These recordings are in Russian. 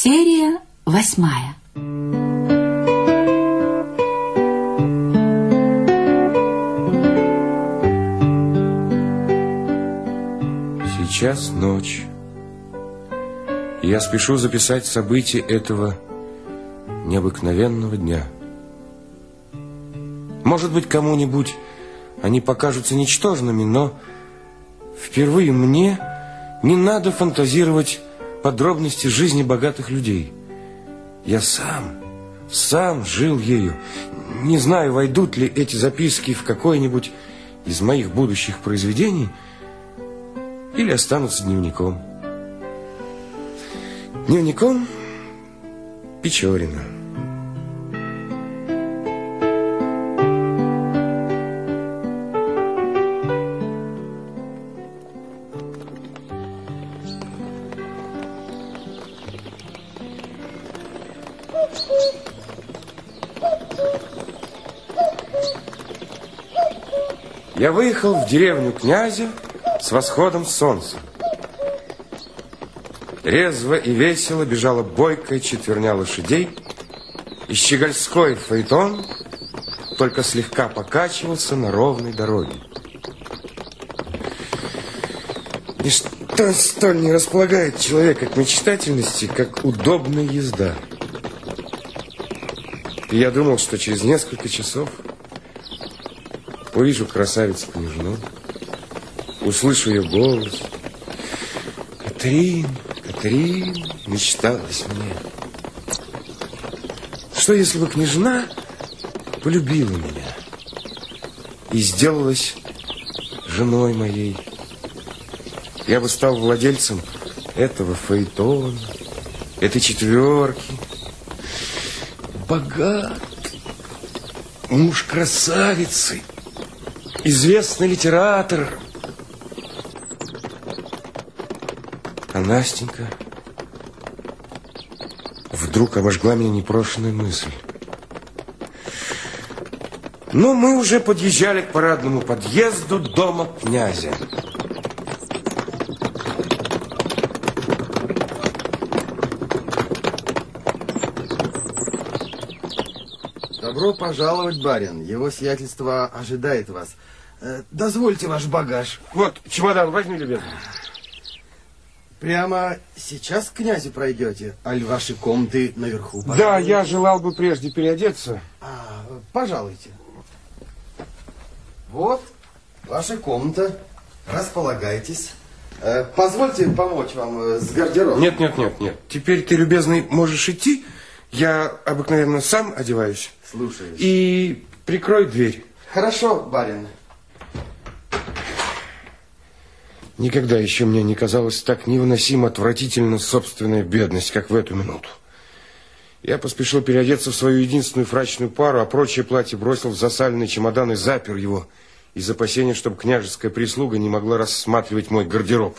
Серия восьмая. Сейчас ночь. Я спешу записать события этого необыкновенного дня. Может быть, кому-нибудь они покажутся ничтожными, но впервые мне не надо фантазировать подробности жизни богатых людей. Я сам, сам жил ею. Не знаю, войдут ли эти записки в какое-нибудь из моих будущих произведений или останутся дневником. Дневником Печорина. Я выехал в деревню князя с восходом солнца. Резво и весело бежала бойкая четверня лошадей, и щегольской фаэтон только слегка покачивался на ровной дороге. Ничто столь не располагает человека к мечтательности, как удобная езда. И я думал, что через несколько часов увижу красавицу княжну, услышу ее голос. Катрин, Катрин, мечталась мне. Что если бы княжна полюбила меня и сделалась женой моей? Я бы стал владельцем этого фаэтона, этой четверки. Богат, муж красавицы, известный литератор. А Настенька вдруг обожгла меня непрошенная мысль. Но мы уже подъезжали к парадному подъезду дома князя. Добро пожаловать, барин. Его сиятельство ожидает вас. Э, Дозвольте ваш багаж. Вот, чемодан возьми, любезный. Прямо сейчас к князю пройдете, аль ваши комнаты наверху? Да, пожалуйте? я желал бы прежде переодеться. А, пожалуйте. Вот ваша комната. Располагайтесь. Э, Позвольте помочь вам э, с гардеробом. Нет, нет, нет, нет. Теперь ты, любезный, можешь идти. Я обыкновенно сам одеваюсь. Слушаюсь. И прикрой дверь. Хорошо, барин. Никогда еще мне не казалось так невыносимо отвратительно собственная бедность, как в эту минуту. Я поспешил переодеться в свою единственную фрачную пару, а прочее платье бросил в засаленный чемодан и запер его из опасения, чтобы княжеская прислуга не могла рассматривать мой гардероб,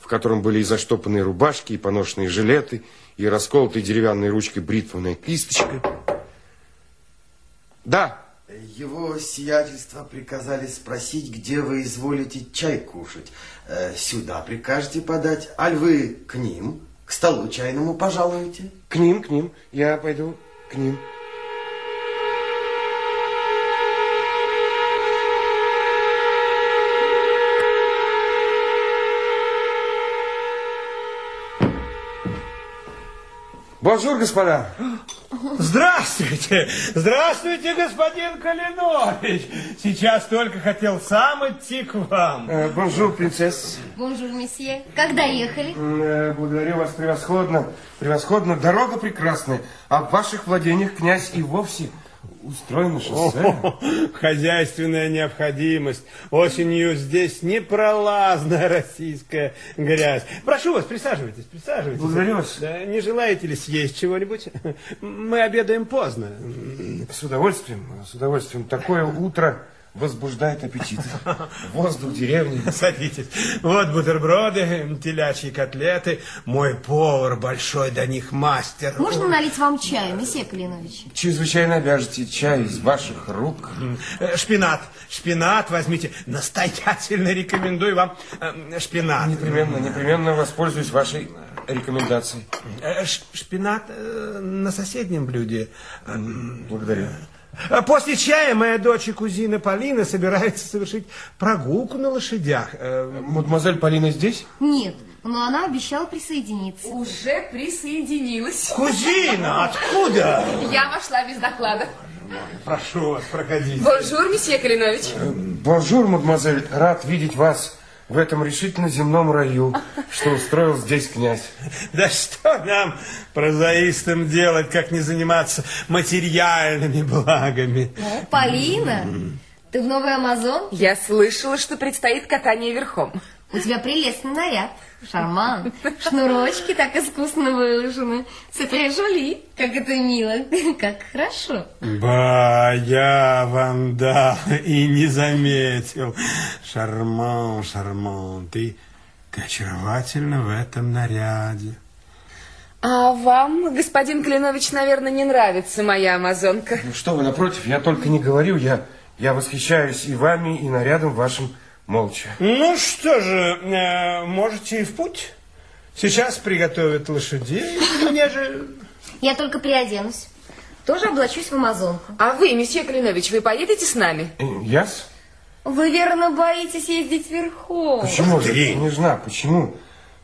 в котором были и заштопанные рубашки, и поношенные жилеты, и расколотые деревянной ручкой бритвенная кисточка. Да, Его сиятельство приказали спросить, где вы изволите чай кушать. Э, Сюда прикажете подать, аль вы к ним, к столу чайному пожалуете? к ним, к ним. Я пойду к ним. Bonjour, господа. Здравствуйте! Здравствуйте, господин Калинович! Сейчас только хотел сам идти к вам. Э, Bonjour, princesse. Bonjour, monsieur. Как доехали? Э, Благодарю вас превосходно. Превосходно. Дорога прекрасная. А в ваших владениях, князь, и вовсе устроено шоссе. Хозяйственная необходимость. Осенью здесь непролазная российская грязь. Прошу вас, присаживайтесь, присаживайтесь. Благодарю вас. Да, не желаете ли съесть чего-нибудь? Мы обедаем поздно. С удовольствием, с удовольствием. Такое утро возбуждает аппетит. Воздух деревни. Садитесь. Вот бутерброды, телячьи котлеты. Мой повар большой до них мастер. Можно налить вам чаю, месье Калинович? Чрезвычайно обяжете чай из ваших рук. Э, Шпинат, шпинат возьмите. Настоятельно рекомендую вам э, шпинат. Непременно, непременно воспользуюсь вашей рекомендаций. Э, Шпинат на соседнем блюде. Благодарю. А После чая моя дочь и кузина Полина собирается совершить прогулку на лошадях. Э, Мадемуазель Полина здесь? Нет, но она обещала присоединиться. Уже присоединилась. Кузина, откуда? Я вошла без доклада. Прошу вас, проходите. Bonjour, monsieur Калинович. Bonjour, mademoiselle. Рад видеть вас в этом решительно земном раю, что устроил здесь князь. Да что нам, прозаистам, делать, как не заниматься материальными благами? О, Полина, ты в Новый Амазон? Я слышала, что предстоит катание верхом. У тебя прелестный наряд. Шарман. Шнурочки так искусно выложены. Сопряжули. Как это мило. Как хорошо. Ба, я вандал и не заметил. Шарман, шарман, ты очаровательна в этом наряде. А вам, господин Калинович, наверное, не нравится моя амазонка? Ну что вы, напротив, я только не говорю, я, я восхищаюсь и вами, и нарядом вашим молча. Ну что же, э, можете и в путь. Сейчас приготовят лошадей. Мне же... Я только приоденусь. Тоже облачусь в Амазонку. А вы, месье Калинович, вы поедете с нами? Э, Яс? Вы, верно, боитесь ездить верхом? Почему же, Три. княжна, почему?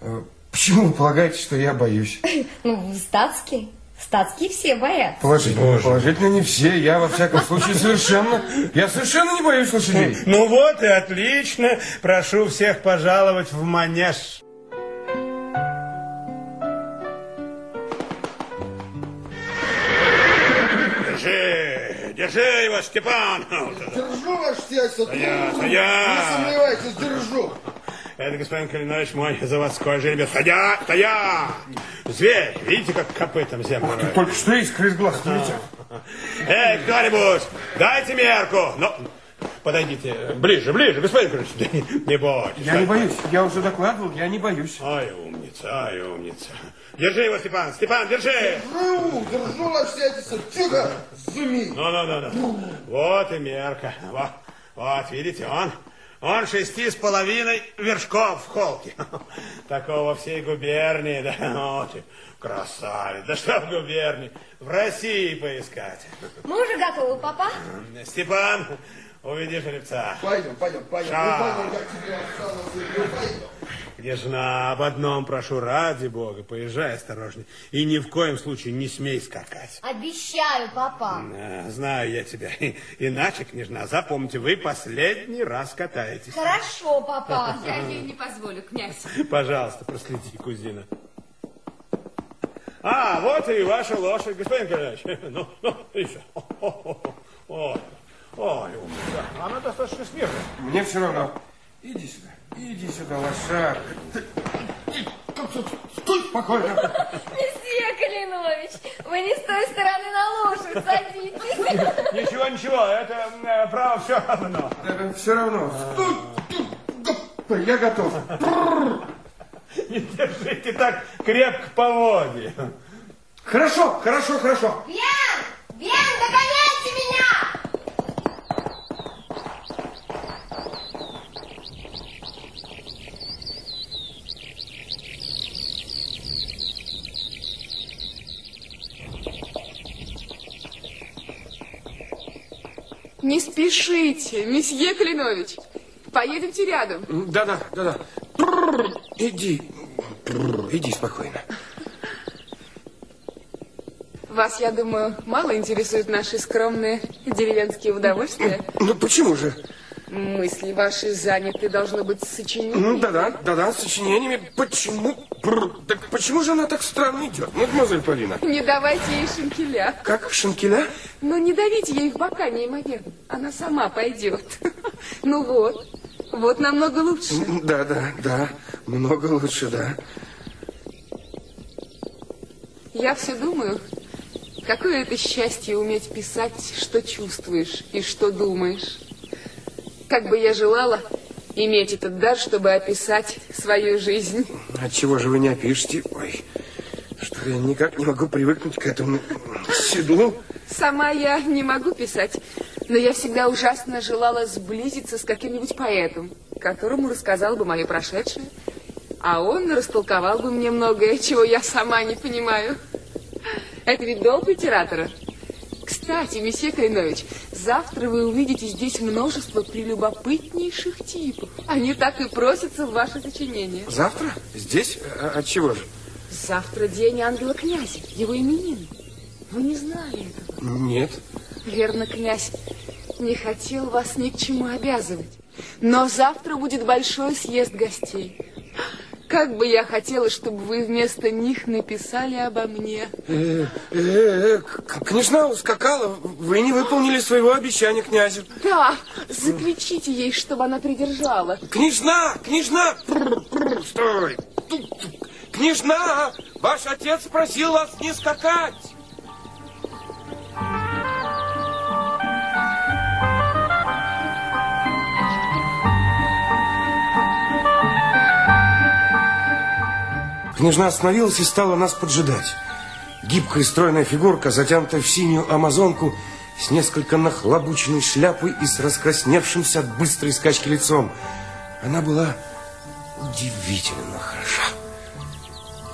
Э, Почему вы полагаете, что я боюсь? Ну, статские. Статские все боятся. Положительно, положительно не все. Я, во всяком случае, совершенно... Я совершенно не боюсь лошадей. Ну вот и отлично. Прошу всех пожаловать в манеж. Держи, держи его, Степан. Держу, ваше сиятельство. Стоять. Не сомневайтесь, держу. Это, господин Калинович, мой заводской жеребец. Стоять, стоять. Зверь, видите, как копытом землю роет? Только что искры из глаз не летят. Эй, кто-нибудь, дайте мерку. Ну, подойдите ближе, ближе, господин Калинович. Да Не, не бойтесь. Я не боюсь. Я уже докладывал, я не боюсь. Ай, умница, ай, умница. Держи его, Степан, Степан, держи. Держу, держу, сиятельство. Тихо, зуми. Ну, ну, ну, ну. Вот и мерка. Вот, вот, видите, он, он шести с половиной вершков в холке. Такого во всей губернии, да, вот, и красавец. Да что в губернии, в России поискать. Мы уже готовы, папа. Степан, уведи жеребца. Пойдем, пойдем, пойдем. Ша. Ну, пойдем, как тебе осталось. Ну, пойдем. Княжна, об одном прошу, ради бога, поезжай осторожней. И ни в коем случае не смей скакать. Обещаю, папа. А, Знаю я тебя. Иначе, княжна, запомните, вы последний раз катаетесь. Хорошо, папа. Я ей не позволю, князь. Пожалуйста, проследи, кузина. А, вот и ваша лошадь, господин Калинович. Ну, ну, еще. Ой, ой, умница. Она достаточно смирная. Мне все равно. Иди сюда. Иди сюда, лошадка. Стой спокойно. Месье Калинович, вы не с той стороны на лошадь садитесь. Ничего, ничего, это э, право все равно. Все равно. Стой. Я готов. Не держите так крепко поводья. Хорошо, хорошо, хорошо. Бьян! Не спешите, месье Калинович. Поедемте рядом. Да-да, да-да. Иди. Иди спокойно. Вас, я думаю, мало интересуют наши скромные деревенские удовольствия. Ну почему же? Мысли ваши заняты, должно быть, Ну, сочинением. да-да, да-да, сочинениями. Почему? Прррр. Так почему же она так странно идет, мадемуазель Полина? Не давайте ей шинкеля. Как шинкеля? Ну, не давите ей в бока неимоверно. Она сама пойдет. Ну вот, вот намного лучше. Да, да, да. Много лучше, да. Я все думаю, какое это счастье уметь писать, что чувствуешь и что думаешь. Как бы я желала иметь этот дар, чтобы описать свою жизнь. Отчего же вы не опишете? Ой, что я никак не могу привыкнуть к этому седлу. Сама я не могу писать, но я всегда ужасно желала сблизиться с каким-нибудь поэтом, которому рассказала бы мое прошедшее, А он растолковал бы мне многое, чего я сама не понимаю. Это ведь долг литератора. Кстати, месье Кайнович, завтра вы увидите здесь множество прелюбопытнейших типов. Они так и просятся в ваше сочинение. Завтра? Здесь? А, от чего же? Завтра день ангела князя, его именин. Вы не знали этого? Нет. Верно, князь не хотел вас ни к чему обязывать. Но завтра будет большой съезд гостей. Как бы я хотела, чтобы вы вместо них написали обо мне. Э, э, э, княжна ускакала. Вы не выполнили своего обещания князю. Да, закричите ей, чтобы она придержала. Княжна! Княжна! Стой! Княжна! Ваш отец просил вас не скакать! Княжна остановилась и стала нас поджидать. Гибкая стройная фигурка, затянутая в синюю амазонку, с несколько нахлобученной шляпой и с раскрасневшимся от быстрой скачки лицом. Она была удивительно хороша.